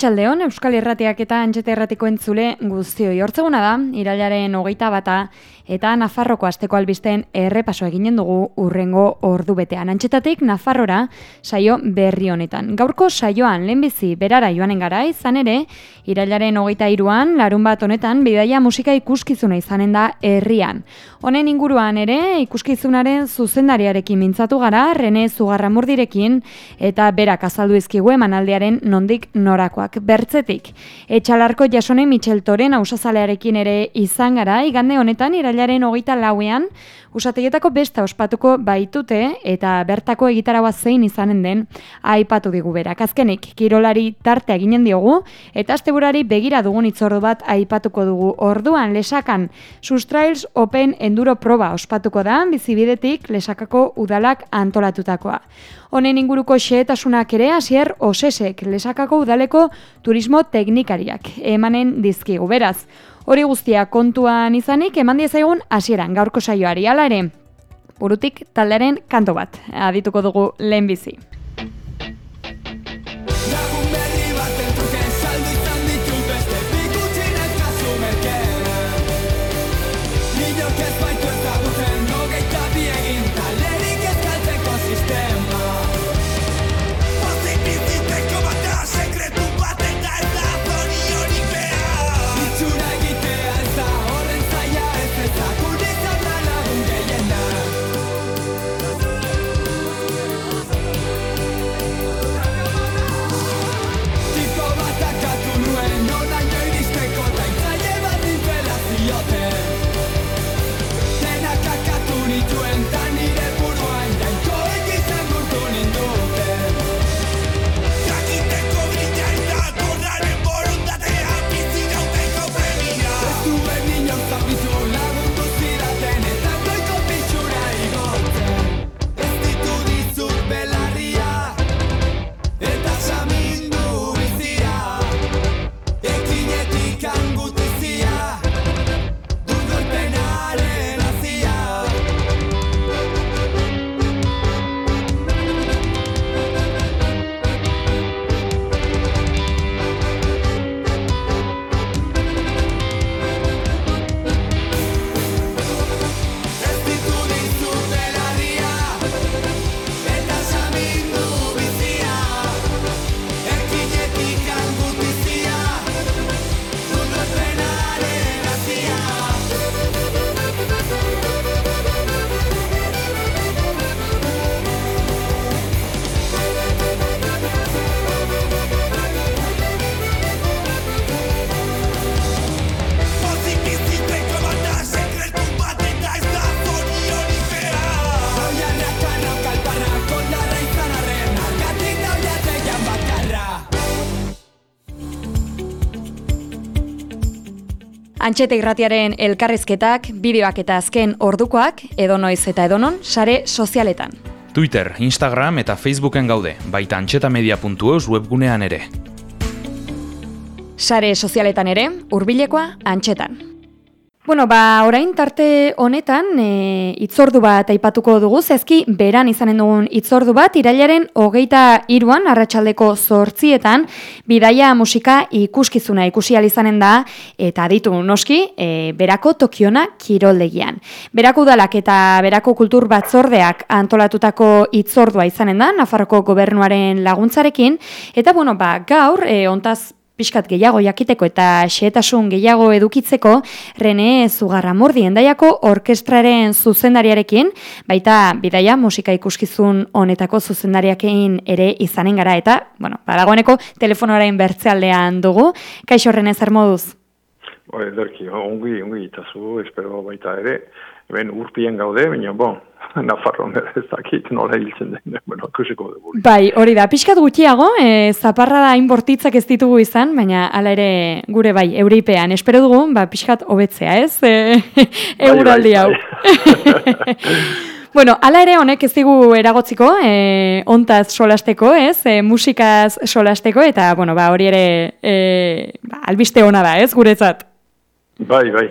Arratxaldeon, Euskal Herratiak eta Antxete Erratiko entzule guztioi. Hortzeguna da, irailaren hogeita bata eta Nafarroko asteko albisten errepaso eginen dugu urrengo ordu betean. Antxetatik Nafarrora saio berri honetan. Gaurko saioan lehenbizi berara joanen gara izan ere, irailaren hogeita iruan, larun bat honetan, bidaia musika ikuskizuna izanen da herrian. Honen inguruan ere, ikuskizunaren zuzendariarekin mintzatu gara, Rene Zugarramurdirekin, eta berak azaldu izkigu emanaldearen nondik norakoak bertzetik. Etxalarko jasone Michel Toren ausazalearekin ere izan gara, igande honetan irailaren hogeita lauean, usategietako besta ospatuko baitute eta bertako egitaragoa zein izanen den aipatu digu berak. Azkenik, kirolari tartea ginen diogu eta asteburari begira dugun itzordu bat aipatuko dugu. Orduan, lesakan, Sustrails Open Enduro Proba ospatuko da, bizibidetik lesakako udalak antolatutakoa. Honen inguruko xehetasunak ere hasier osesek lesakako udaleko turismo teknikariak emanen dizkigu beraz. Hori guztia kontuan izanik eman diezagun hasieran gaurko saioari hala ere. Burutik taldearen kanto bat adituko dugu lehenbizi. Antxete irratiaren elkarrizketak, bideoak eta azken ordukoak, edonoiz eta edonon, sare sozialetan. Twitter, Instagram eta Facebooken gaude, baita antxetamedia.eus webgunean ere. Sare sozialetan ere, hurbilekoa antxetan. Bueno, ba, orain tarte honetan e, itzordu bat aipatuko dugu, zezki beran izanen dugun itzordu bat, irailaren hogeita iruan, arratsaldeko zortzietan, bidaia musika ikuskizuna ikusi izanen da, eta ditu noski, e, berako tokiona kiroldegian. Berako udalak eta berako kultur batzordeak antolatutako itzordua izanen da, Nafarroko gobernuaren laguntzarekin, eta bueno, ba, gaur, e, ontaz pixkat gehiago jakiteko eta xeetasun gehiago edukitzeko Rene Zugarramurdi endaiako orkestraren zuzendariarekin, baita bidaia musika ikuskizun honetako zuzendariakein ere izanen gara eta, bueno, badagoeneko telefonoaren bertzealdean dugu. Kaixo Rene, zer moduz? Bai, ederki, ongi, ongi itazu, espero baita ere, hemen urpien gaude, baina, bon, Nafarroan ez dakit nola hiltzen den, bueno, ikusiko dugu. Bai, hori da, pixkat gutxiago, e, zaparra da inbortitzak ez ditugu izan, baina hala ere gure bai, euripean, espero dugu, ba, pixkat hobetzea, ez? E, euraldi hau. Bai, Bueno, ala ere honek ez digu eragotziko, e, ontaz solasteko, ez? E, musikaz solasteko, eta, bueno, ba, hori ere e, ba, albiste ona da, ez, guretzat? Bai, bai.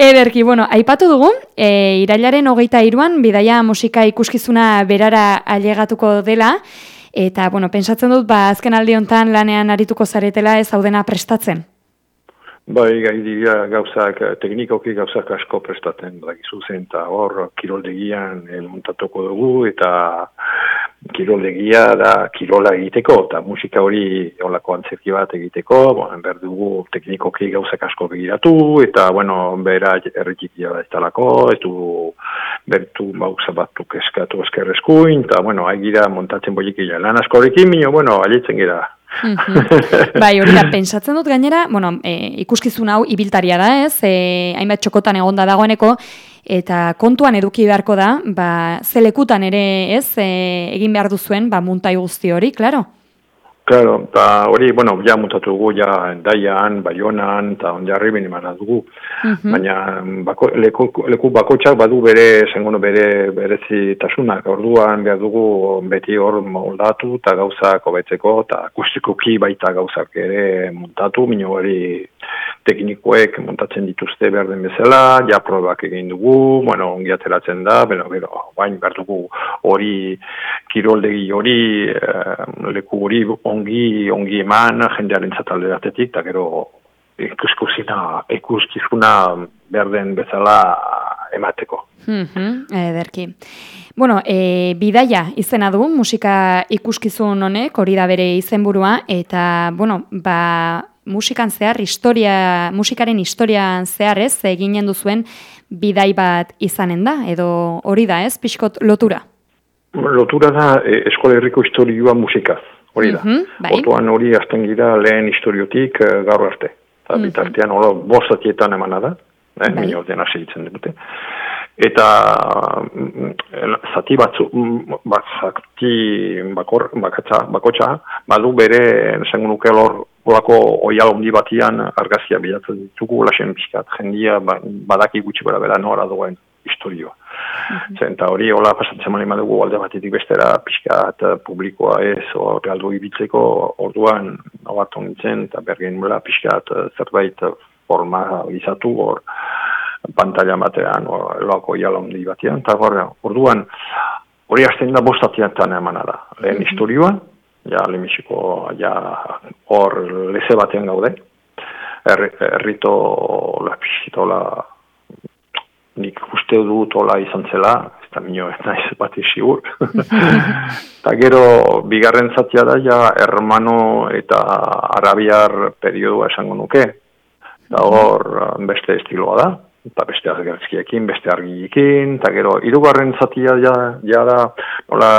Ederki, bueno, aipatu dugu, e, irailaren hogeita iruan, bidaia musika ikuskizuna berara ailegatuko dela, eta, bueno, pensatzen dut, ba, azken aldi hontan lanean arituko zaretela ez haudena prestatzen. Bai, gai dira gauzak, teknikoki gauzak asko prestaten, bai, zuzen, eta hor, kiroldegian eh, montatuko dugu, eta kiroldegia da kirola egiteko, eta musika hori olako antzerki bat egiteko, bon, behar dugu teknikoki gauzak asko begiratu, eta, bueno, bera errikikia da ez talako, ez du bertu bauza batuk eskatu eskerrezkuin, eta, bueno, haigira montatzen bolikila lan asko horrekin, bueno, aletzen gira, bai, hori da, pensatzen dut gainera, bueno, e, ikuskizun hau ibiltaria da ez, e, hainbat txokotan egonda dagoeneko, eta kontuan eduki beharko da, ba, zelekutan ere ez, e, egin behar duzuen, ba, muntai guzti hori, klaro? Claro, eta hori, bueno, ja mutatu dugu, ja Daian, Baionan, eta onjarri bini dugu. Baina bako, leku, leku bakotxak badu bere, zengono bere, berezi tasunak, orduan behar dugu beti hor moldatu eta gauzak hobetzeko, eta akustikoki baita gauzak ere montatu, minio hori teknikoek montatzen dituzte behar den bezala, ja probak egin dugu, bueno, ongi ateratzen da, bero, bero, bain behar dugu hori kiroldegi hori, eh, leku hori ongi, ongi eman jendearen zatalde datetik, eta gero ikuskuzina, ikuskizuna behar den bezala emateko. -hmm, ederki. Bueno, e, bidaia izena du musika ikuskizun honek, hori da bere izenburua, eta, bueno, ba, musikan zehar, historia, musikaren historian zehar ez, eginen duzuen bidai bat izanen da, edo hori da ez, pixkot lotura? Lotura da e, eskola herriko historioa musikaz hori da. Mm -hmm, hori azten gira lehen historiotik uh, gaur arte. Eta mm -hmm. bitartean hori bostatietan emana da, eh, bai. minio hasi dute. Eta mm, zati batzu, mm, bat zati bakor, bakatza, bakotxa, badu bere, nesango nuke lor, Olako oial ondi batian argazia bilatzen ditugu, lasen pixkat, jendia ba, badaki gutxi bera bera nora duen historioa. -hmm. Zenta hori, hola, pasatzen mani madugu alde batetik bestera, pixkat publikoa ez, hori aldo ibiltzeko, orduan, nabatu nintzen, eta bergen mula, pixkat zerbait forma izatu, hor, pantalla batean, eloako jalondi batean, eta orduan, hori hasten da bostatiatan emana da. Lehen mm -hmm. historioa, ja, lehenbiziko, ja, hor, leze batean gaude, errito, la pixitola, nik uste dut hola izan zela, ez da minio ez naiz bat isigur. Eta gero, bigarren zatia da, ja, hermano eta arabiar periodua esango nuke. Da hor, beste estiloa da, eta beste azgertzkiekin, beste argiekin, eta gero, irugarren zatia ja, ja da, nola,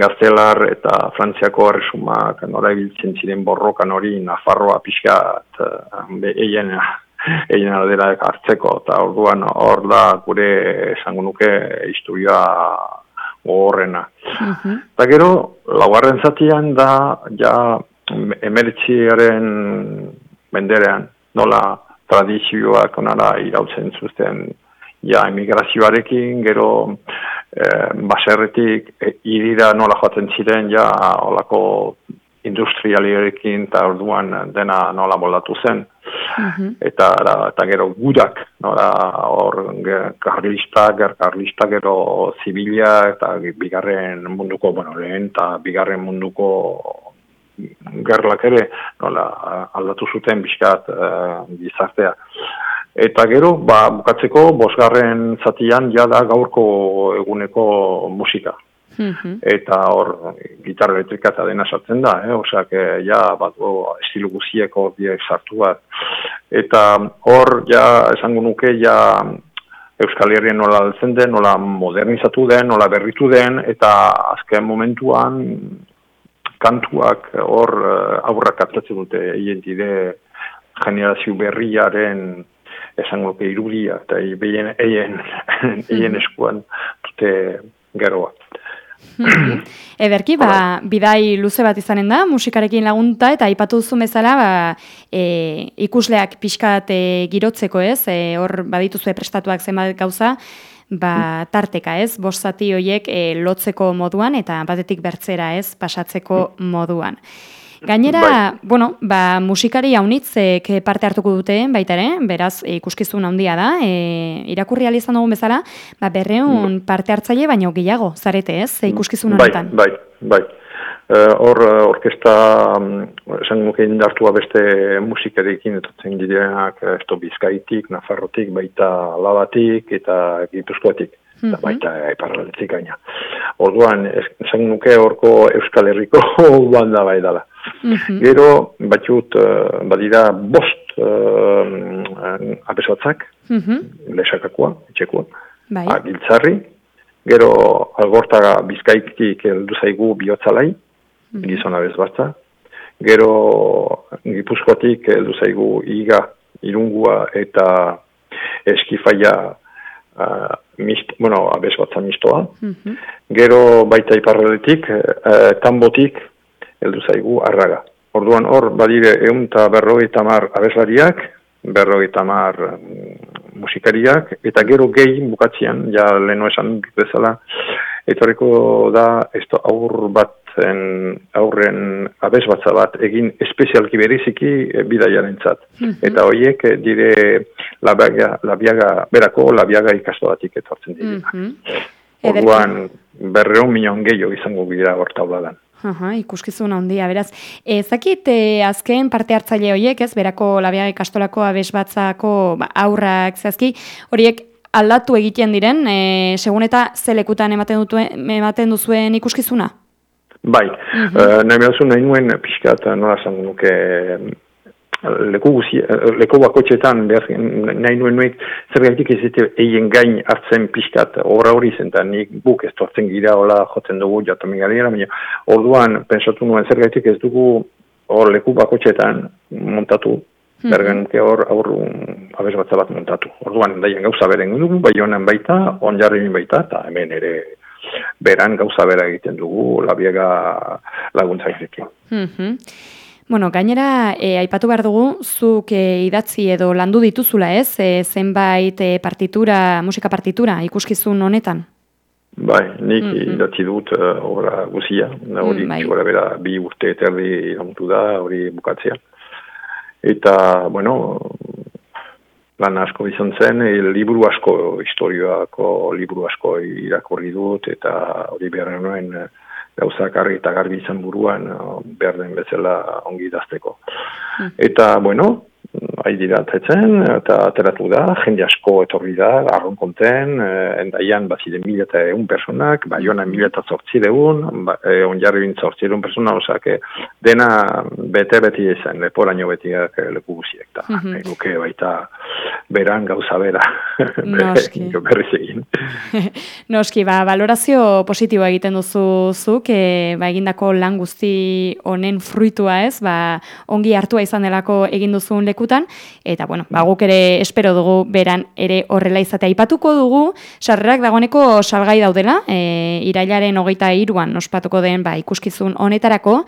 gaztelar eta frantziako arresumak nola ibiltzen ziren borrokan hori Nafarroa pixkat, eien egin aldera hartzeko, eta orduan hor da gure esango nuke historia gogorrena. Mhm. Eta gero, laugarren zatian da, ja, emeritziaren menderean, nola tradizioak onara irautzen zuzten, ja, emigrazioarekin, gero, eh, baserretik, e, irira nola joaten ziren, ja, olako industrialierekin eta orduan dena nola moldatu zen. Mhm. eta, eta gero gudak, nora hor karlista, karlista gero zibilia eta bigarren munduko, bueno, lehen eta bigarren munduko gerlak ere, nola aldatu zuten bizkat uh, gizartea. Eta gero, ba, bukatzeko, bosgarren zatian jada gaurko eguneko musika. -hmm. eta hor gitarra elektrika eta dena sartzen da, eh? osak ja bat o, estilu guzieko diek sartu bat. Eta hor ja esango nuke ja Euskal Herrien nola altzen den, nola modernizatu den, nola berritu den, eta azken momentuan kantuak hor uh, aurrak atzatzen dute dire generazio berriaren esango irudia eta eien, eien, eien eskuan dute geroa. Ederki, ba, bidai luze bat izanen da, musikarekin lagunta, eta aipatu duzu bezala, ba, e, ikusleak pixkat e, girotzeko ez, e, hor badituzu prestatuak zenbat gauza, ba, tarteka ez, bostati horiek e, lotzeko moduan, eta batetik bertzera ez, pasatzeko moduan. Gainera, bai. bueno, ba, musikari haunitzek parte hartuko dute, baita ere, beraz, ikuskizun handia da, e, irakurri izan dugun bezala, ba, berreun bai. parte hartzaile, baino gehiago, zarete ez, e, ikuskizun bai, honetan. Bai, bai, bai. Hor, uh, orkesta, um, esan nuke indartua beste musikarekin, etotzen gidenak, esto bizkaitik, nafarrotik, baita labatik eta gipuzkoatik. Mm -hmm. baita iparraldetik gaina. Orduan, esan nuke horko Euskal Herriko banda bai dala. -hmm. Gero, batxut, uh, badira bost uh, abesotzak, mm -hmm. lesakakoa, etxekoa, bai. agiltzarri, gero algortaga bizkaitik eldu zaigu bihotzalai, mm -hmm. gizona bezbatza, gero gipuzkoatik eldu zaigu iga, irungua eta eskifaia uh, mist, bueno, abesbatza mistoa, mm gero baita iparreletik, uh, tambotik, heldu zaigu arraga. Orduan hor, badire egun eta berroi tamar abeslariak, berroi tamar mm, musikariak, eta gero gehi bukatzean, ja leheno esan bezala, etorriko da, ez aur bat aurren abez batza bat egin espezialki beriziki e, bidaiaren zat. Mhm. Eta horiek eh, dire labiaga, labiaga, berako labiaga ikastoatik etortzen dira. Mm -hmm. Orduan berreun minon gehiago izango gira hortauladan. Aha, ikuskizun handia, beraz. Ezakit, e, azken parte hartzaile horiek, ez, berako labiag ikastolako abesbatzako ba, aurrak zehazki, horiek aldatu egiten diren, e, segun eta zelekutan ematen, dutuen, ematen duzuen ikuskizuna? Bai, mm -hmm. nahi behar nuen pixkat, nola zan nuke leku, guzi, leku bakotxetan, behar, nahi nuen nuek, zer ez dute eien gain hartzen pixkat, horra hori zen, eta nik buk ez tortzen gira, hola jotzen dugu, jatomi galera, baina orduan, pensatu nuen, zer gaitik ez dugu hor leku bakotxetan montatu, hmm. bergen hor aur abez batza bat montatu. Orduan, daien gauza beren dugu, bai honen baita, on jarri baita, eta hemen ere beran gauza bera egiten dugu, labiega laguntza izekin. Mm Bueno, gainera, e, aipatu behar dugu, zuk e, idatzi edo landu dituzula ez, e, zenbait e, partitura, musika partitura, ikuskizun honetan? Bai, nik mm -hmm. idatzi dut uh, obra guzia, hori mm, bai. bera, bi urte eterdi iramutu da, hori bukatzea. Eta, bueno, lan asko izan zen, e, liburu asko, historioako liburu asko irakorri dut, eta hori behar nuen, gauzak argi eta garbi izan buruan behar den bezala ongi dazteko. Hmm. Eta, bueno, Hai dira atetzen, eta ateratu da, jende asko etorri da, arron konten, eh, endaian bazide mila eta egun personak, bai hona mila eta zortzi deun, ba, eh, onjarri bin zortzi deun persona, osak, dena bete beti ezen, leporaino beti leku guziek, eta mm -hmm. baita beran gauza bera, Noski. berriz egin. Noski, ba, valorazio positiboa egiten duzu zuk, e, ba, egindako lan guzti honen fruitua ez, ba, ongi hartua izan delako egin duzun leku eta bueno, ba, guk ere espero dugu beran ere horrela izatea ipatuko dugu, sarrerak dagoeneko salgai daudela, e, irailaren hogeita iruan ospatuko den ba, ikuskizun honetarako,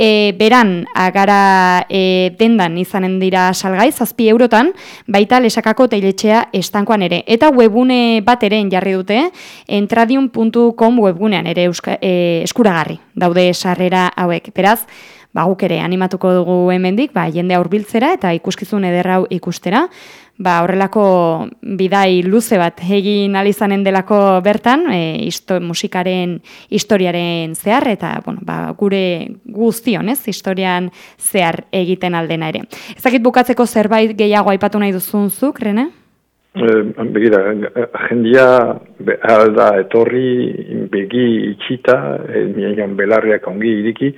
E, beran, agara e, dendan izanen dira salgai, zazpi eurotan, baita lesakako teiletxea estankoan ere. Eta webune bat ere jarri dute, entradium.com webgunean ere euska, e, eskuragarri, daude sarrera hauek. Beraz, ba, guk ere animatuko dugu hemendik, ba, jende aurbiltzera eta ikuskizun ederrau ikustera, ba, horrelako bidai luze bat egin alizanen delako bertan, e, isto, musikaren historiaren zehar, eta bueno, ba, gure guztion, ez, historian zehar egiten aldena ere. Ezakit bukatzeko zerbait gehiago aipatu nahi duzun zuk, Rene? Eh, begira, jendia alda etorri begi itxita, e, belarriak ongi iriki,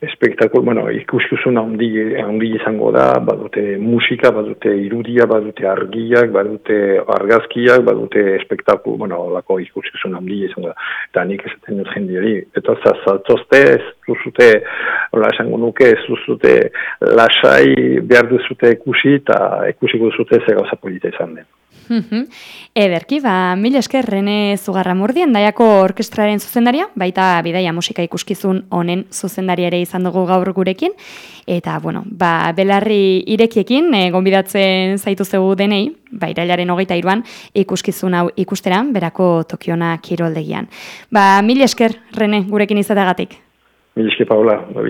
espektakul, bueno, ikuskuzun handi, handi izango da, badute musika, badute irudia, badute argiak, badute argazkiak, badute espektakul, bueno, lako ikuskuzun handi izango da. Eta nik esaten dut jendiari. Eta zazatozte, ez duzute, hola esango nuke, ez duzute lasai behar duzute ikusi, eta ikusiko duzute ze gauza polita izan den. Ederki, ba, mil esker Rene Zugarra Murdien, daiako orkestraren zuzendaria, baita bidaia musika ikuskizun honen zuzendaria ere izan dugu gaur gurekin, eta, bueno, ba, belarri irekiekin, e, gonbidatzen zaitu zegu denei, ba, irailaren hogeita iruan, ikuskizun hau ikusteran, berako Tokiona kiroldegian. Ba, mil esker, Rene, gurekin izategatik. Mil esker, Paula, ba,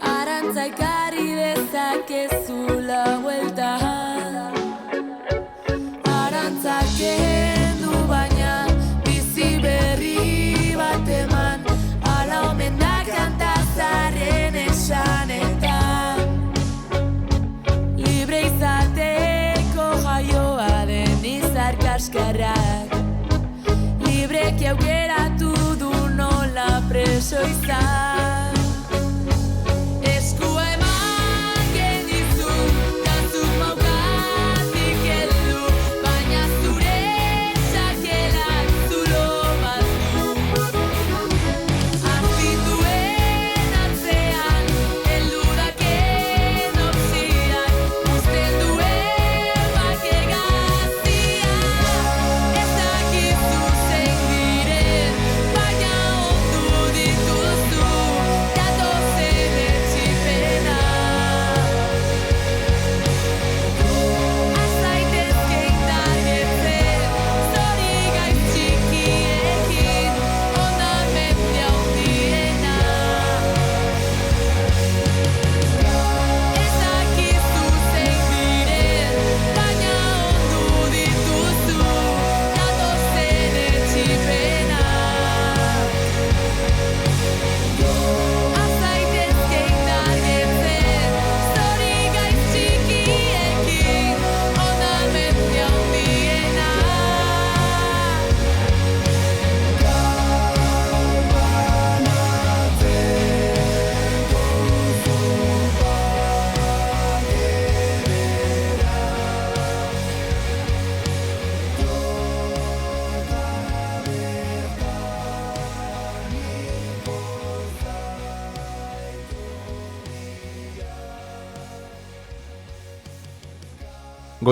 Aranza cari desa que su la vuelta Aranza siendo a bailar pisibervíbate man a la homenda cantas arenesa en esta Libresate con rayo a seu estado.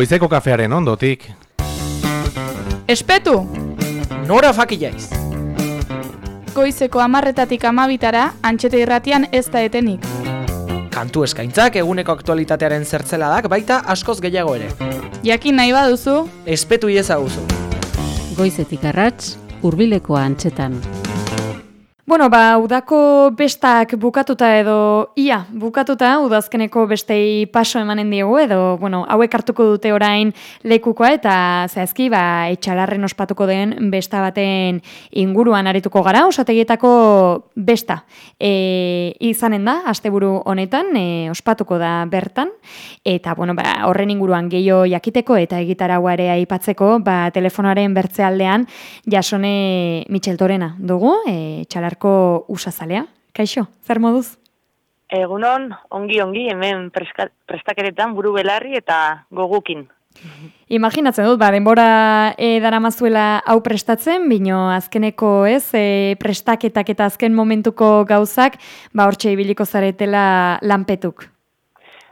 Goizeko kafearen ondotik. Espetu! Nora fakilaiz? Goizeko amarretatik amabitara, antxete irratian ez da etenik. Kantu eskaintzak eguneko aktualitatearen zertzeladak baita askoz gehiago ere. Jakin nahi baduzu, Espetu iezaguzu. Goizetik arratz, hurbilekoa antxetan. Bueno, ba, udako bestak bukatuta edo ia bukatuta, udazkeneko bestei paso emanen diegu edo, bueno, hauek hartuko dute orain lekukoa eta zehazki, ba, etxalarren ospatuko den besta baten inguruan arituko gara, osategietako besta e, izanen da, asteburu honetan, e, ospatuko da bertan, eta, bueno, ba, horren inguruan gehiago jakiteko eta egitaragua ere aipatzeko, ba, telefonoaren bertzealdean jasone Michel Torena dugu, e, etxalarko Bizkaiko usazalea. Kaixo, zer moduz? Egunon, ongi ongi, hemen prestakeretan buru belarri eta gogukin. Imaginatzen dut, ba, denbora e, dara mazuela hau prestatzen, bino azkeneko ez, e, prestaketak eta azken momentuko gauzak, ba, hortxe ibiliko zaretela lanpetuk.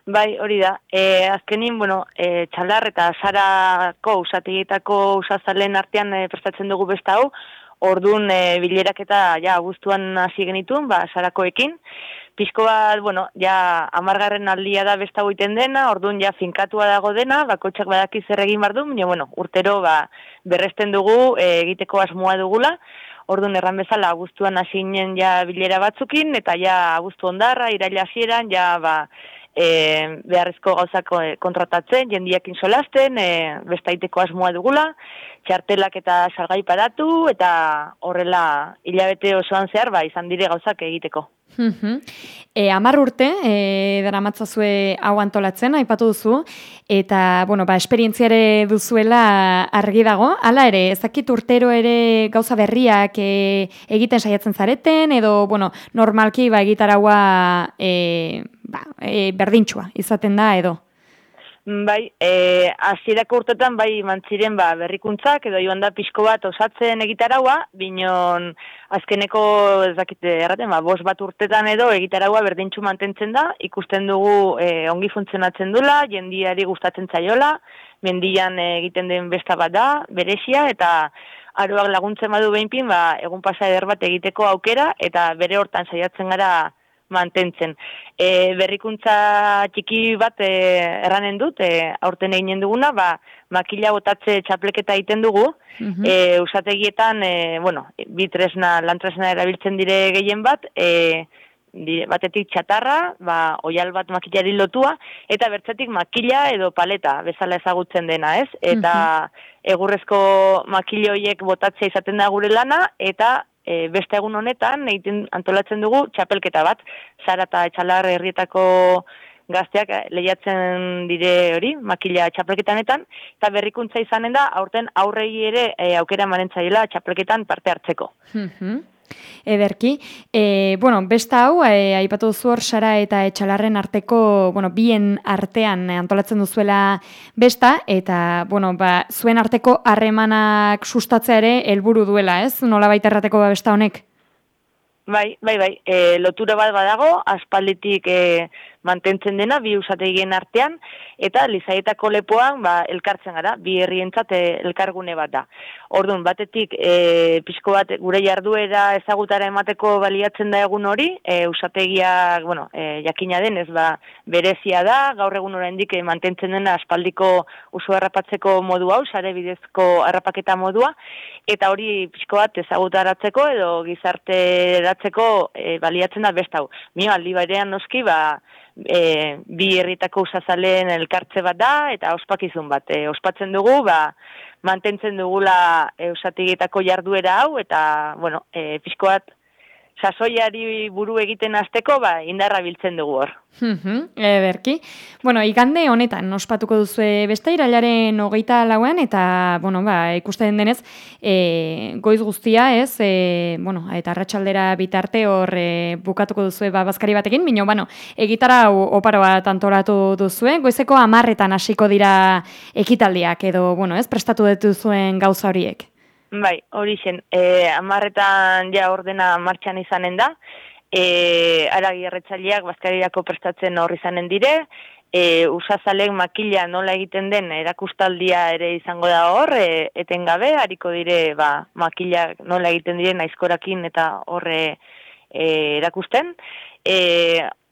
Bai, hori da. E, azkenin, bueno, e, txaldar eta sarako usategietako usazalen artean e, prestatzen dugu besta hau, Ordun e, bilerak eta ja guztuan hasi genitun, ba sarakoekin. Pizko bat, bueno, ja amargarren aldia da besta goiten dena, ordun ja finkatua dago dena, bakotxak badaki zer egin bardu, baina bueno, urtero ba, berresten dugu e, egiteko asmoa dugula. Ordun erran bezala guztuan hasi ja bilera batzukin eta ja guztu ondarra iraila hasieran ja ba e, beharrezko gauzako e, kontratatzen, jendiakin solasten, e, bestaiteko asmoa dugula, txartelak eta salgai paratu, eta horrela hilabete osoan zehar, ba, izan dire gauzak egiteko. e, amar urte, e, dara matzazue hau antolatzen, aipatu duzu, eta, bueno, ba, esperientziare duzuela argi dago, hala ere, ezakit urtero ere gauza berriak e, egiten saiatzen zareten, edo, bueno, normalki, ba, egitaragua, e, ba, e, berdintxua izaten da edo. Bai, e, azirako urtetan bai mantziren ba, berrikuntzak edo joan da pixko bat osatzen egitaraua, binon azkeneko ez dakite erraten, ba, bos bat urtetan edo egitaraua berdintxu mantentzen da, ikusten dugu e, ongi funtzionatzen dula, jendiari gustatzen zaiola, mendian egiten den besta bat da, beresia, eta aroak laguntzen badu behinpin, ba, egun pasa eder bat egiteko aukera, eta bere hortan saiatzen gara mantentzen. E, berrikuntza txiki bat e, erranen dut, e, aurten eginen duguna, ba, makila botatze txapleketa egiten dugu, mm usategietan, e, bueno, bitresna, lantresna erabiltzen dire gehien bat, e, batetik txatarra, ba, oial bat makilari lotua, eta bertzetik makila edo paleta, bezala ezagutzen dena, ez? Eta egurrezko makilioiek botatzea izaten da gure lana, eta e, beste egun honetan egiten antolatzen dugu txapelketa bat, zara eta etxalar herrietako gazteak lehiatzen dire hori, makila txapelketanetan, eta berrikuntza izanen da, aurten aurrei ere e, aukera manentzaiela txapelketan parte hartzeko. Ederki. E, bueno, besta hau, e, aipatu duzu hor sara eta etxalarren arteko, bueno, bien artean antolatzen duzuela besta, eta, bueno, ba, zuen arteko harremanak sustatzea ere helburu duela, ez? Nola baita errateko ba besta honek? Bai, bai, bai. E, lotura bat badago, aspalditik e, mantentzen dena bi usategien artean eta Lizaietako lepoan ba elkartzen gara bi herrientzat eh, elkargune bat da. Ordun batetik e, pixko bat gure jarduera ezagutara emateko baliatzen da egun hori, e, usategia, bueno, e, jakina den ez ba berezia da, gaur egun oraindik e, mantentzen dena aspaldiko usu harrapatzeko modu hau, sare bidezko harrapaketa modua eta hori pixko bat ezagutaratzeko edo gizarteratzeko e, baliatzen da bestau. Mio aldi barean noski ba e, bi herritako usazaleen elkartze bat da, eta ospakizun bat. E, ospatzen dugu, ba, mantentzen dugula e, usatigitako jarduera hau, eta, bueno, e, pixko bat, sasoiari buru egiten hasteko ba indarra biltzen dugu hor. Mhm, ederki. Bueno, igande honetan ospatuko duzu beste irailaren hogeita lauan eta bueno, ba, ikusten denez e, goiz guztia ez, e, bueno, eta arratsaldera bitarte hor e, bukatuko duzu ba, bazkari batekin, bino, bueno, egitara oparo bat antolatu duzu, goizeko amarretan hasiko dira ekitaldiak edo, bueno, ez, prestatu dituzuen gauza horiek. Bai, hori zen, e, amarretan ja ordena martxan izanen da, e, aragi erretzaliak bazkarirako prestatzen horri izanen dire, e, usazalek makila nola egiten den erakustaldia ere izango da hor, e, etengabe, hariko dire ba, makila nola egiten diren aizkorakin eta horre e, erakusten. E,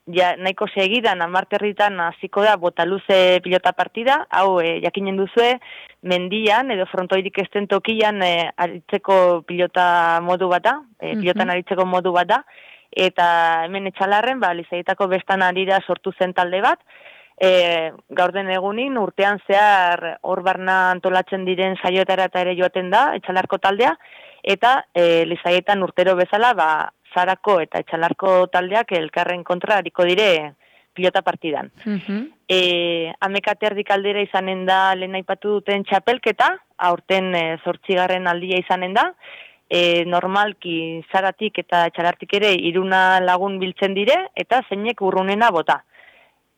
ja, nahiko segidan, amarterritan hasiko da botaluze pilota partida, hau e, jakinen duzue, mendian edo frontoirik esten tokian e, aritzeko pilota modu bata, e, pilotan aritzeko modu bata, eta hemen etxalarren, ba, lizaietako bestan arira sortu zen talde bat, e, gaur den egunin urtean zehar hor barna antolatzen diren saioetara eta ere joaten da, etxalarko taldea, eta e, lizaietan urtero bezala, ba, zarako eta etxalarko taldeak elkarren kontra hariko dire pilota partidan. Mm -hmm. e, amekaterdik aldera izanen da lehen aipatu duten txapelketa, aurten e, zortzigarren aldia izanen da, e, normalki zaratik eta etxalartik ere iruna lagun biltzen dire, eta zeinek urrunena bota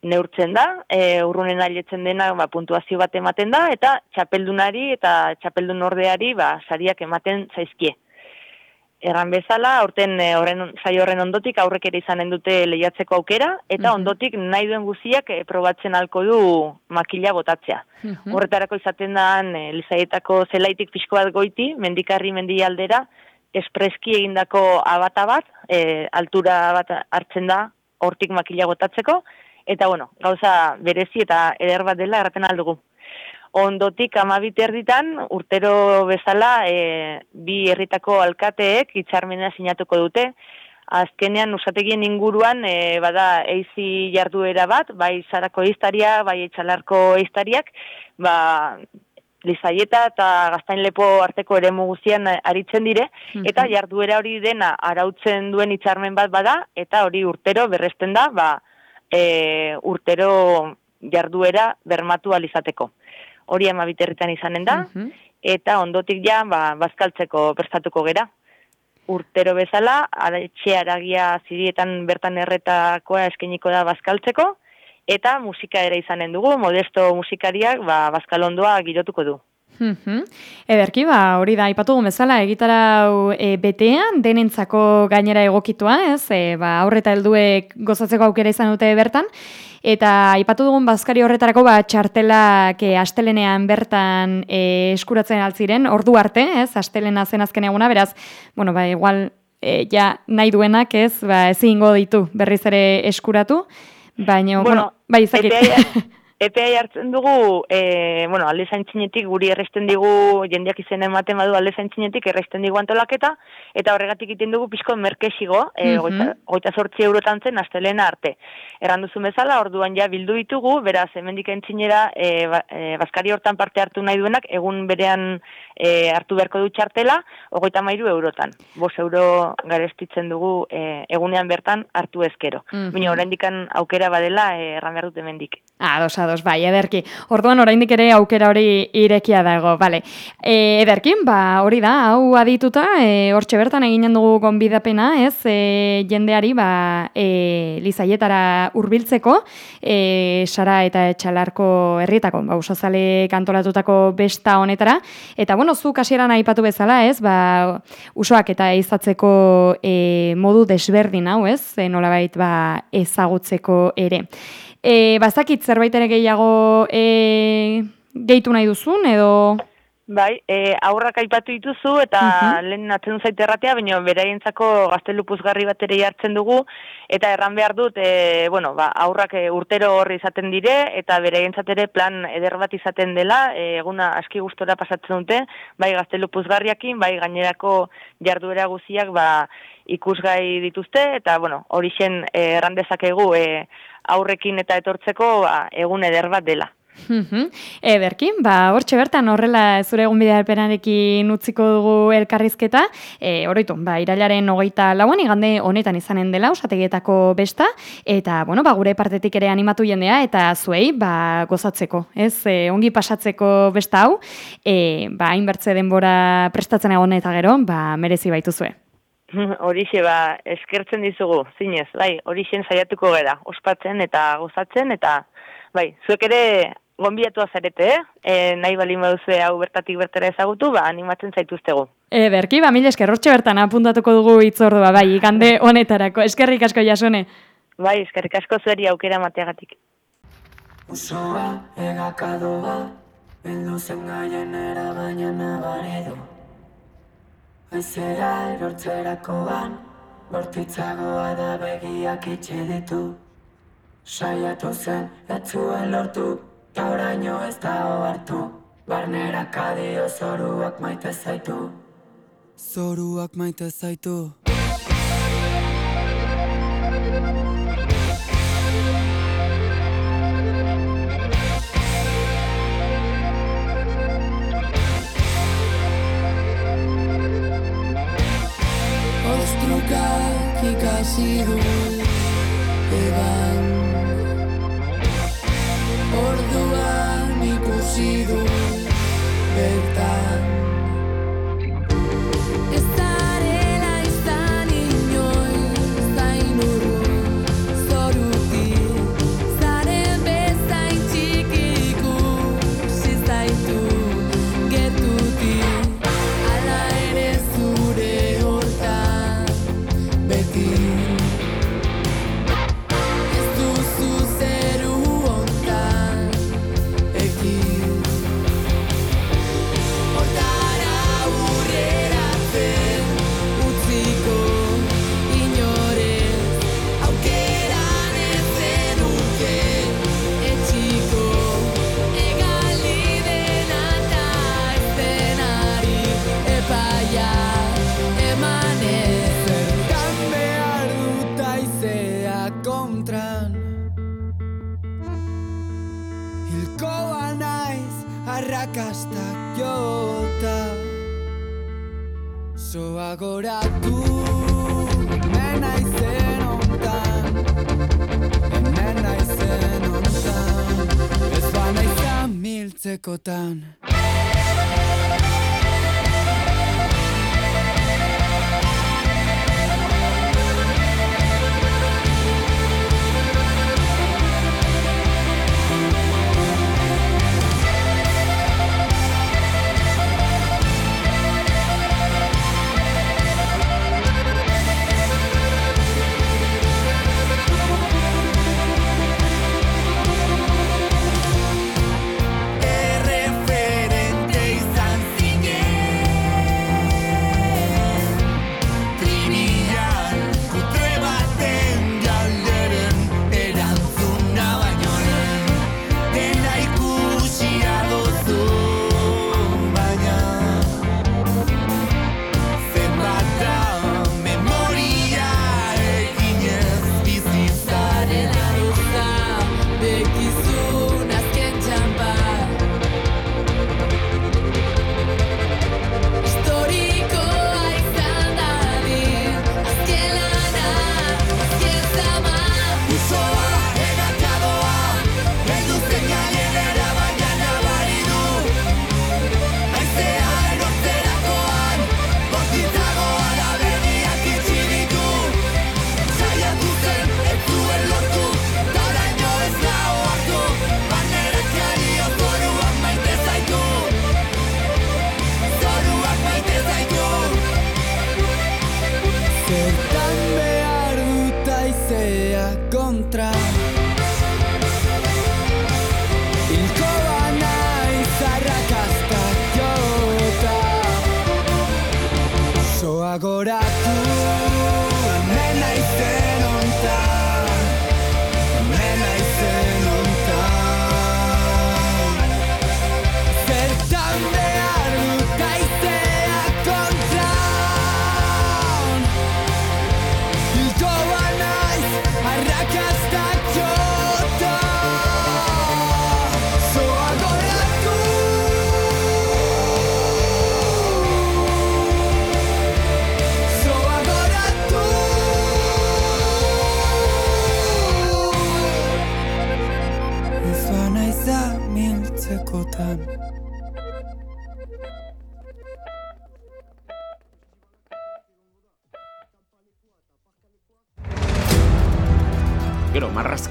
neurtzen da, e, urrunen ailetzen dena ba, puntuazio bat ematen da, eta txapeldunari eta txapeldun ordeari ba, sariak ematen zaizkie. Erran bezala, aurten e, horren saio horren ondotik aurrek ere izanen dute lehiatzeko aukera, eta ondotik nahi duen guziak e, probatzen alko du makila botatzea. Horretarako izaten da, e, lizaietako zelaitik pixko bat goiti, mendikarri mendi aldera, espreski egindako abata bat, e, altura bat hartzen da, hortik makila botatzeko, eta bueno, gauza berezi eta eder bat dela erraten aldugu. Ondotik amabit erditan, urtero bezala, e, bi herritako alkateek itxarmena sinatuko dute, azkenean usategien inguruan e, bada eizi jarduera bat, bai zarako iztaria, bai etxalarko iztariak, ba, lizaieta eta gaztain lepo arteko ere muguzian aritzen dire, eta jarduera hori dena arautzen duen itxarmen bat bada, eta hori urtero berresten da, ba, e, urtero jarduera bermatu alizateko. Hori ama biterritan izanen da, eta ondotik ja, ba, bazkaltzeko prestatuko gera. Urtero bezala, adetxe aragia zirietan bertan erretakoa eskeniko da bazkaltzeko, eta musika ere izanen dugu, modesto musikariak ba, bazkalondoa girotuko du. Mm Ederki, ba, hori da, ipatu bezala egitarau e, betean, denentzako gainera egokitua, ez, e, ba, aurreta helduek gozatzeko aukera izan dute bertan, eta ipatu dugun bazkari horretarako, ba, txartelak e, astelenean bertan e, eskuratzen altziren, ordu arte, ez, astelena zen azken eguna, beraz, bueno, ba, igual, e, ja, nahi duenak, ez, ba, ezin ditu berriz ere eskuratu, baina, bueno, bueno bai, izakit. Epea hartzen dugu, e, bueno, alde zaintzinetik guri erresten digu, jendeak izen ematen badu alde zaintzinetik erresten digu antolaketa, eta horregatik iten dugu pixko merkesigo, e, mm goita, sortzi eurotan zen astelena arte. Erran duzu bezala, orduan ja bildu ditugu, beraz, hemendik entzinera, e, ba, e, bazkari hortan parte hartu nahi duenak, egun berean e, hartu beharko du txartela, ogoita mairu eurotan. Bos euro garestitzen dugu e, egunean bertan hartu ezkero. Mm -hmm. Baina, aukera badela, e, erran behar dut hemendik. Ah, dos, ados, bai, ederki. Orduan oraindik ere aukera hori irekia dago, bale. E, ederkin, ba, hori da, hau adituta, e, hortxe bertan eginen dugu gonbidapena, ez, e, jendeari, ba, e, lizaietara hurbiltzeko, e, sara eta etxalarko herrietako, ba, usazale kantolatutako besta honetara, eta, bueno, zu kasieran aipatu bezala, ez, ba, usoak eta izatzeko e, modu desberdin hau, ez, e, nolabait, ba, ezagutzeko ere. E, bazakit zerbait ere gehiago e, gehitu nahi duzun, edo... Bai, e, aurrak aipatu dituzu eta uh -huh. lehen atzen zaite erratea, baina beraientzako gaztelupuzgarri bat ere jartzen dugu, eta erran behar dut, e, bueno, ba, aurrak e, urtero horri izaten dire, eta beraientzat ere plan eder bat izaten dela, e, eguna aski gustora pasatzen dute, bai gaztelupuzgarriakin, bai gainerako jarduera guziak, ba, ikusgai dituzte, eta, bueno, hori zen e, erran dezakegu, e, aurrekin eta etortzeko ba, egun eder bat dela. Ederkin, ba, hortxe bertan horrela zure egun bidealpenarekin utziko dugu elkarrizketa, e, oroitu, ba, irailaren hogeita lauan, igande honetan izanen dela, usategietako besta, eta, bueno, ba, gure partetik ere animatu jendea, eta zuei, ba, gozatzeko, ez, e, ongi pasatzeko besta hau, e, ba, hainbertze denbora prestatzen egon eta gero, ba, merezi baitu zue. Horixe ba, eskertzen dizugu, zinez, bai, horixen saiatuko gara, ospatzen eta gozatzen, eta, bai, zuek ere gonbiatu azarete, eh? E, nahi balin baduzue hau bertatik bertera ezagutu, ba, animatzen zaituztego. E, berki, ba, mila esker, hortxe bertan apuntatuko dugu itzordua, ba, bai, ikande honetarako, eskerrik asko jasone. Bai, eskerrik asko zuari aukera mateagatik. Usoa egakadoa, bildu zen gaien erabaina nabaredo. Aizera erortzerakoan, bortitzagoa da begiak itxeditu. Saiatu zen, etzuen lortu, eta oraino ez dago hartu Barnera kadio zoruak maite zaitu Zoruak maite zaitu. Zoruak maite zaitu. agora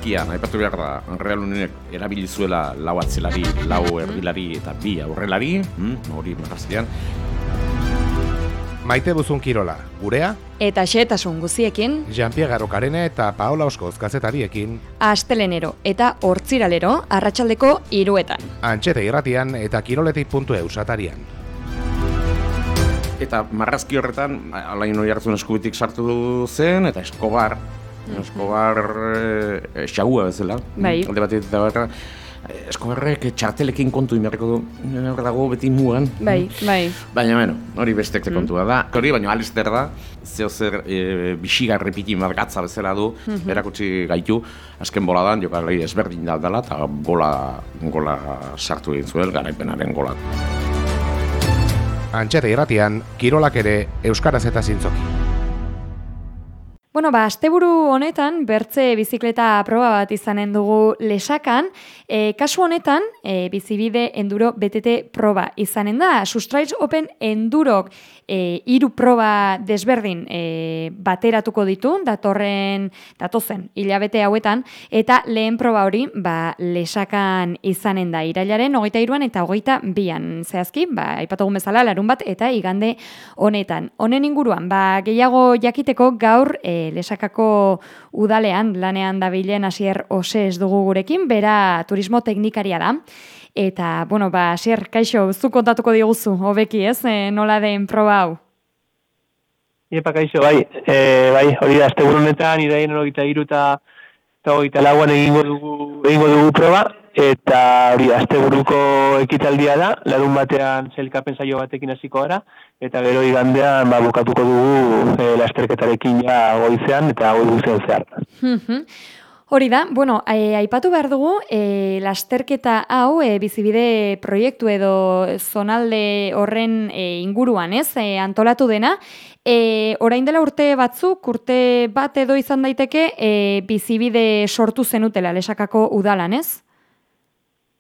Aitzakia, aipatu behar da, Real Unionek erabili zuela lau atzelari, lau erdilari eta bi aurrelari, mm, hori marrazilean. Maite Buzun Kirola, gurea? Eta xetasun guziekin. Jean-Pierre Garrokarene eta Paola Oskoz kazetariekin. Astelenero eta hortziralero arratsaldeko iruetan. Antxete irratian eta kiroletik.eu satarian eta marrazki horretan alain hori hartzun eskubitik sartu zen, eta Eskobar Eskobar e, xagua bezala. Bai. Alde bat eta bat, Eskobarrek txartelekin kontu imerreko du, hor dago beti mugan. Bai, bai. Baina, bueno, hori bestek mm. kontua da. Hori, baina Alister da, zeo zer e, bisigarri piti margatza bezala du, mm erakutsi gaitu, azken boladan, jokalei ezberdin da dela, eta gola, gola sartu egin zuen, garaipenaren gola. Antxete irratian, kirolak ere Euskaraz eta zintzoki. Bueno, ba, asteburu honetan, bertze bizikleta proba bat izanen dugu lesakan. E, kasu honetan, e, bizibide enduro BTT proba izanen da. Sustraits Open Endurok e, iru proba desberdin e, bateratuko ditu, datorren, datozen, hilabete hauetan, eta lehen proba hori, ba, lesakan izanen da, irailaren, hogeita iruan eta hogeita bian, zehazki, ba, aipatugun bezala, larun bat, eta igande honetan. Honen inguruan, ba, gehiago jakiteko gaur, e, lesakako udalean, lanean dabilen hasier ose ez dugu gurekin, bera turismo teknikaria da, Eta, bueno, ba, Asier, kaixo, zu kontatuko diguzu, hobeki ez, e, nola den proba hau? Iepa, kaixo, bai, e, bai, hori da, azte burunetan, iraien horogita iru eta hogeita lauan egingo dugu, egingo dugu proba, eta hori, azte buruko ekitaldia da, larun batean zelkapen saio batekin hasiko gara, eta gero igandean, ba, bukatuko dugu e, lasterketarekin ja goizean, eta goi guzean zehar. Hori da, bueno, e, aipatu behar dugu, e, lasterketa hau, e, bizibide proiektu edo zonalde horren e, inguruan, ez, e, antolatu dena, e, orain dela urte batzuk, urte bat edo izan daiteke, e, bizibide sortu zenutela lesakako udalan, ez?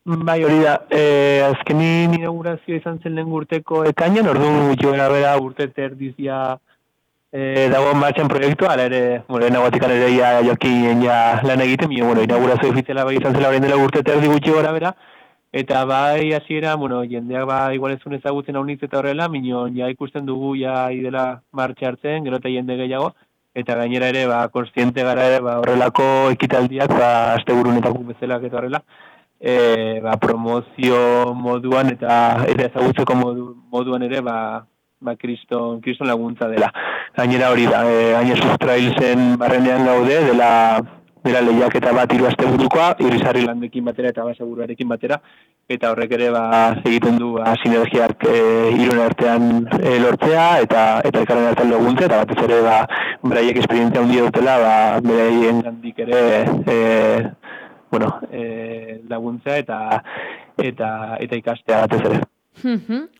Bai, hori da, e, azkenin inaugurazio izan zen lehen urteko ekainan, ordu joera bera urte terdizia eh dago martxan proiektua, ere, bueno, nagotikan ere ja jokin ja lan egiten, mi bueno, inaugurazio ofiziala bai izan zela orain dela urte terdi gutxi gora bera. Eta bai hasiera, bueno, jendeak ba igual ez ezagutzen aunitz eta horrela, mino ja ikusten dugu ja idela martxa hartzen, gero eta jende gehiago eta gainera ere ba kontziente gara ere ba horrelako ekitaldiak ba asteburunetako bezalak eta horrela. E, ba, promozio moduan eta eta ezagutzeko modu, moduan ere ba ba, kriston, kriston laguntza dela. Gainera hori da, e, gaine sustrailzen barrenean gaude, dela, dela lehiak eta bat iru azte burukoa, irrizarri landekin batera eta basaburuarekin batera, eta horrek ere ba, egiten du ba, sinergiak e, irun artean e, lortzea, eta eta ekaren artean laguntza, eta batez ere ba, beraiek esperientzia hundi dutela, ba, beraien gandik ere e, bueno, e, laguntza eta eta eta ikastea batez ere.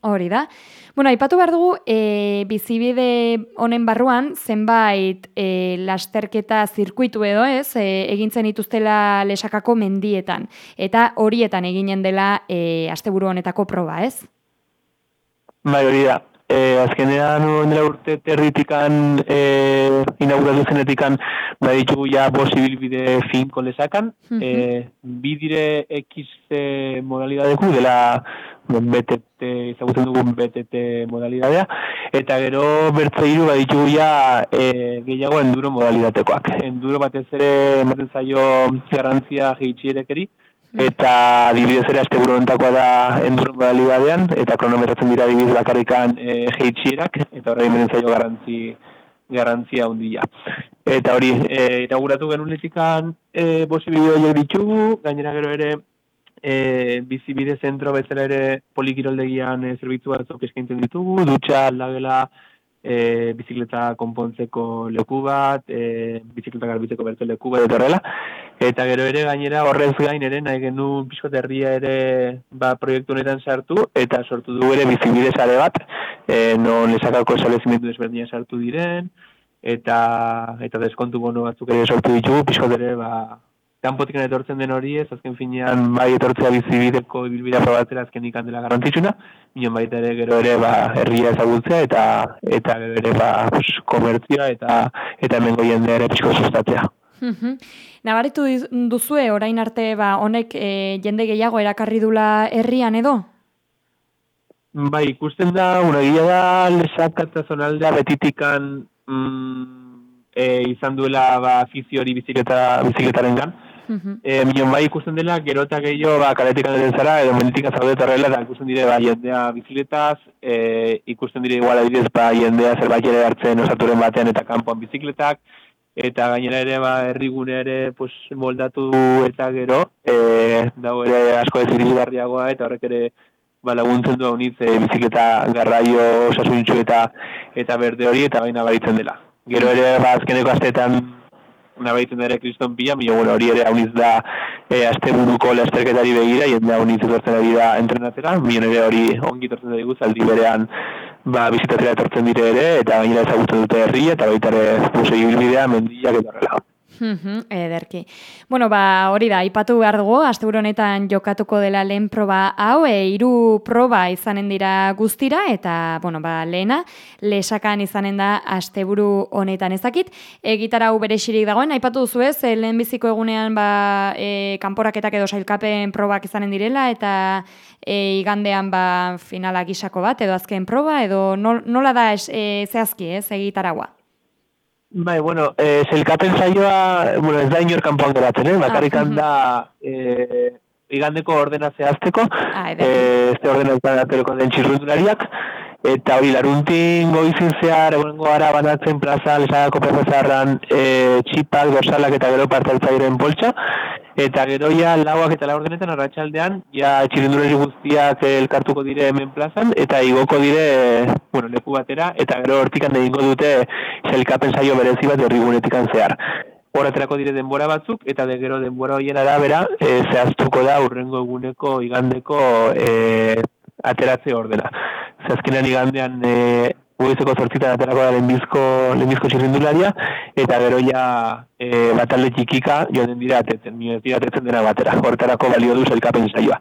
Hori da. Bueno, aipatu behar dugu, e, bizibide honen barruan, zenbait e, lasterketa zirkuitu edo ez, e, egintzen ituztela lesakako mendietan. Eta horietan eginen dela e, asteburu honetako proba, ez? Bai, hori da. E, azkenean, nire urte territikan, e, inauguratu zenetikan, ba ditugu ja posibilbide finko lesakan. Uh e, bidire X modalidadeku dela BTT, ezagutzen dugun BTT modalidadea, eta gero bertze hiru baditu ja e, gehiago enduro modalidatekoak. Enduro batez ere ematen zaio garrantzia jeitxierekeri, eta adibidez ere azte da enduro modalidadean, eta kronometratzen dira adibidez bakarrikan e, jeitxierak, eta horrein beren zaio garrantzi garrantzia handia. Eta hori, e, inauguratu genuen e, bosi bideo ditugu, gainera gero ere e, bizibide zentro bezala ere polikiroldegian e, zerbitzu batzuk eskaintzen ditugu, dutxa, aldagela, e, bizikleta konpontzeko leku bat, e, bizikleta garbitzeko bertu leku bat, eta horrela. Eta gero ere gainera horrez gain ere nahi genu pixko herria ere ba, proiektu honetan sartu, eta sortu du ere bizibide sare bat, e, non lesakako esalezimentu desberdina sartu diren, eta eta deskontu bono batzuk ere sortu ditugu, pixko ere ba, kanpotik etortzen den hori ez, azken finean bai etortzea bizibideko ibilbidea probatzera azken ikan dela garrantzitsuna, minon baita ere gero ere ba, herria ezagutzea eta eta gero ere ba, pues, komertzioa eta eta hemengo jende ere pixko sustatzea. Nabaritu duzue orain arte ba, honek e, jende gehiago erakarri dula herrian edo? Bai, ikusten da, una gila da, lesak zonaldea betitikan mm, e, izan duela ba, afiziori bizikleta, bizikletaren gan. E, Minon bai ikusten dela, gero eta gehiago ba, kaletik aneten zara, edo menditik azaudet horrela, eta ikusten dire ba, jendea bizikletaz, e, ikusten dire igual adibidez ba, jendea zerbait ere hartzen osaturen batean eta kanpoan bizikletak, eta gainera ere ba, errigune ere pues, moldatu eta gero, e, dago ere asko ez iribarriagoa, eta horrek ere ba, laguntzen du haunitz e, bizikleta garraio osasuntxu eta eta berde hori eta baina baritzen dela. Gero ere, ba, azkeneko astetan nabaitzen ere kriston pila, mi bueno, hori ere hauniz da e, aste buruko lasterketari begira, jende hauniz etortzen ari da entrenatera, mi ere hori ongi etortzen da diguz, aldi berean ba, bizitatera etortzen dire ere, eta gainera ezagutzen dute herri, eta baita ere musei bilbidea, mendiak eta horrela. Ederki. Bueno, ba, hori da, ipatu behar dugu, asteburu honetan jokatuko dela lehen proba hau, e, iru proba izanen dira guztira, eta, bueno, ba, lehena, lesakan izanen da asteburu honetan ezakit. Egitara hau bere xirik dagoen, aipatu duzu ez, e, lehen biziko egunean, ba, e, kanporaketak edo sailkapen probak izanen direla, eta e, igandean, ba, finalak isako bat, edo azken proba, edo nola da ez, e, zehazki ez, egitaragua? Bai, bueno, eh, zelkapen zaioa, bueno, ez da inor kanpoan geratzen, eh? Bakarrik ah, handa eh, igandeko ordena zehazteko, ah, eh, este ordena zehazteko den txirrundulariak, eta hori laruntin goizin zehar, egon gara banatzen plaza, lesagako plaza zaharran e, txipak, gorsalak eta gero partaltzairen poltsa, eta gero ja lauak eta laur denetan arratsaldean ja txirindureri guztiak elkartuko dire hemen plazan, eta igoko dire, bueno, leku batera, eta gero hortikan egingo dute zelkapen saio berezi bat herrigunetik zehar. Horaterako dire denbora batzuk, eta de gero denbora horien arabera, e, zehaztuko da urrengo eguneko igandeko e, ateratze ordena. Zazkenean igandean e, Uizeko zortzitan aterako da lehenbizko, lehenbizko txirrindularia, eta gero ja e, batalde txikika joan dira atetzen, mio dira atetzen dena batera, hortarako balio du zelkapen zaioa.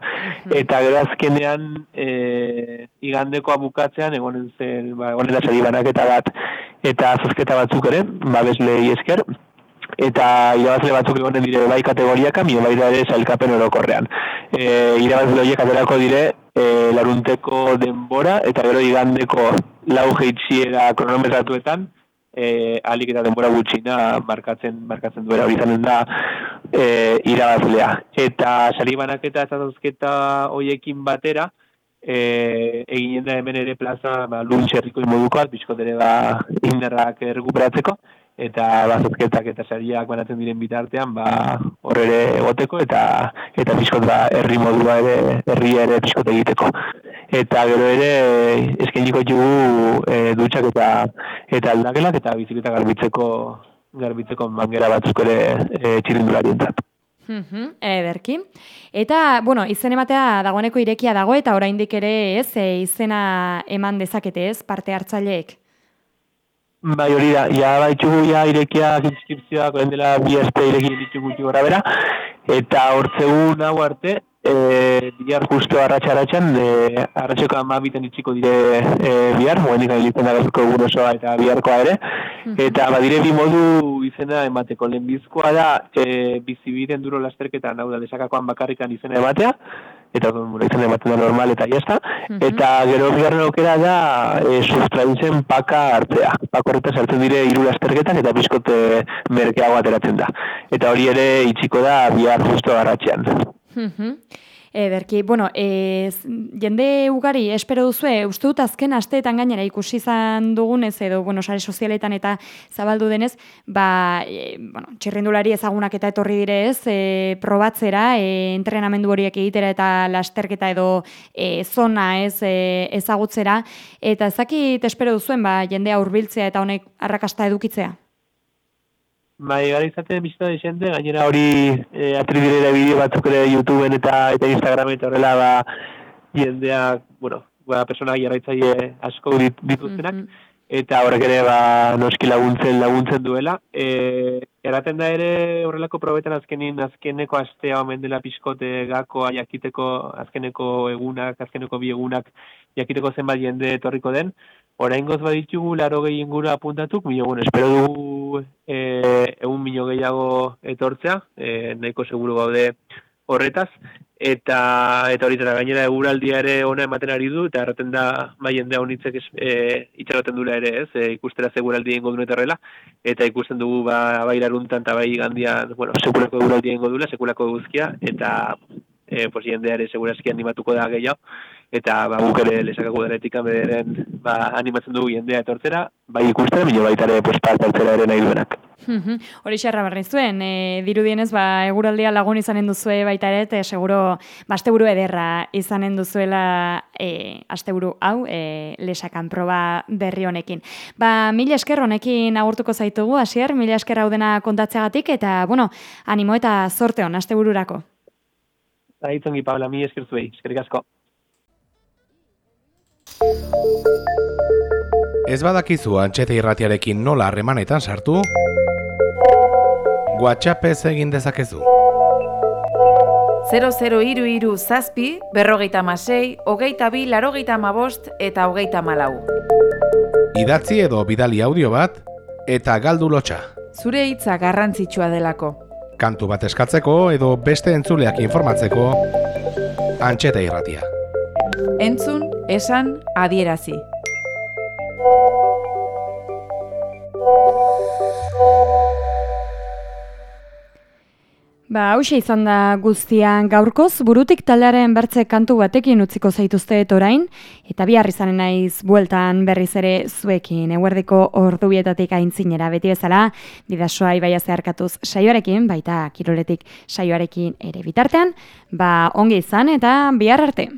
Eta gero azkenean e, igandeko abukatzean, egonen zen, ba, egonen da sari banaketa bat, eta zozketa batzuk ere, babesle esker, eta irabazle batzuk egonen dire bai kategoriaka, mio bai ere zailkapen orokorrean. E, irabazle horiek aterako dire, e, larunteko denbora, eta gero igandeko lau jeitziera kronometratuetan, e, alik eta denbora gutxina markatzen, markatzen duera hori zanen da e, irabazlea. Eta sari banaketa eta zazketa hoiekin batera, e, eginen da hemen ere plaza ba, luntxerriko imodukoat, bizkotere da indarrak errekuperatzeko, eta bazozketak eta sariak banatzen diren bitartean ba hor ere egoteko eta eta bizkot ba herri modua ere herri ere bizkot egiteko eta gero ere eskainiko dugu e, dutxak eta eta aldagelak eta bizikleta garbitzeko garbitzeko mangera batzuk ere e, txirindularientzat Mhm, ederki. Eta, bueno, izen ematea dagoeneko irekia dago eta oraindik ere ez, e, izena eman dezakete ez, parte hartzaileek. Bai, hori da, ja, baitxugu, ja, irekiak inskripzioak, oen dela, bi azte ireki ditugu gora bera, eta hortzegun hau arte, e, bihar justu arratxa arratxan, e, ama biten itxiko dire e, bihar, moen dira hilizten da egun osoa eta biharkoa ere, eta badire bi modu izena emateko, lehenbizkoa da, e, bizibiden duro lasterketan, hau da, desakakoan bakarrikan izena ematea, eta bueno, izan ematen da normal eta jazta, eta gero bigarren aukera da e, sustraitzen paka hartzea. Pako horretaz hartzen dire hiru lasterketan eta bizkote merkeago ateratzen da. Eta hori ere itxiko da bihar justo garratxean. Ederki, bueno, e, jende ugari espero duzue, uste dut azken asteetan gainera ikusi izan dugunez edo, bueno, sare sozialetan eta zabaldu denez, ba, e, bueno, txirrindulari ezagunak eta etorri dire ez, e, probatzera, e, entrenamendu horiek egitera eta lasterketa edo e, zona ez e, ezagutzera, eta ezakit espero duzuen, ba, jendea hurbiltzea eta honek arrakasta edukitzea? Bai, gara izaten bizita de gainera hori e, atribuirera bideo batzuk ere YouTubeen eta eta Instagram eta horrela ba, jendeak, bueno, ba, personak jarraitzaile asko dit, dituztenak, eta horrek ere ba, noski laguntzen laguntzen duela. E, eraten da ere horrelako probetan azkenin azkeneko astea omen dela pixkote gakoa jakiteko azkeneko egunak, azkeneko bi egunak jakiteko zenbat jende etorriko den, Oraingoz baditugu laro gehi ingura apuntatuk, mi egun espero dugu e, egun mino gehiago etortzea, e, nahiko seguru gaude horretaz, eta eta hori gainera eguraldia ere ona ematen ari du eta erraten da bai jendea honitzek e, itxaroten dula ere ez? E, ikustera seguraldi ingo duen eterrela eta ikusten dugu ba, bai laruntan eta bai gandian bueno, sekulako eguraldi ingo dula, sekulako guzkia eta e, pues, jendea ere segurazki animatuko da gehiago eta ba, guk ere lesakako denetik amederen ba, animatzen dugu jendea etortzera, bai ikustera, bine baita ere pues, parte ere nahi duenak. Hori xerra berri zuen, e, dirudienez ba, eguraldia lagun izanen duzue baita ere, eta seguro ba, asteburu ederra izanen duzuela e, asteburu hau e, lesakan proba berri honekin. Ba, mila esker honekin agurtuko zaitugu, hasier, mila esker hau dena kontatzeagatik, eta bueno, animo eta zorte hon, astebururako. Aitzongi, Paula, mi esker zuei, eskerik asko. Ez badakizu antxete irratiarekin nola harremanetan sartu? WhatsAppez egin dezakezu. 00 iru iru zazpi, berrogeita masei, hogeita bi, larogeita mabost eta hogeita malau. Idatzi edo bidali audio bat eta galdu lotxa. Zure hitza garrantzitsua delako. Kantu bat eskatzeko edo beste entzuleak informatzeko antxeta irratia. Entzun, esan, adierazi. Ba, hause izan da guztian gaurkoz, burutik taldearen bertze kantu batekin utziko zaituzte orain. Eta bihar izanen naiz bueltan berriz ere zuekin, eguerdeko ordubietatik aintzinera beti bezala, bidasoa ibaia zeharkatuz saioarekin, baita kiroletik saioarekin ere bitartean, ba, ongi izan eta bihar arte.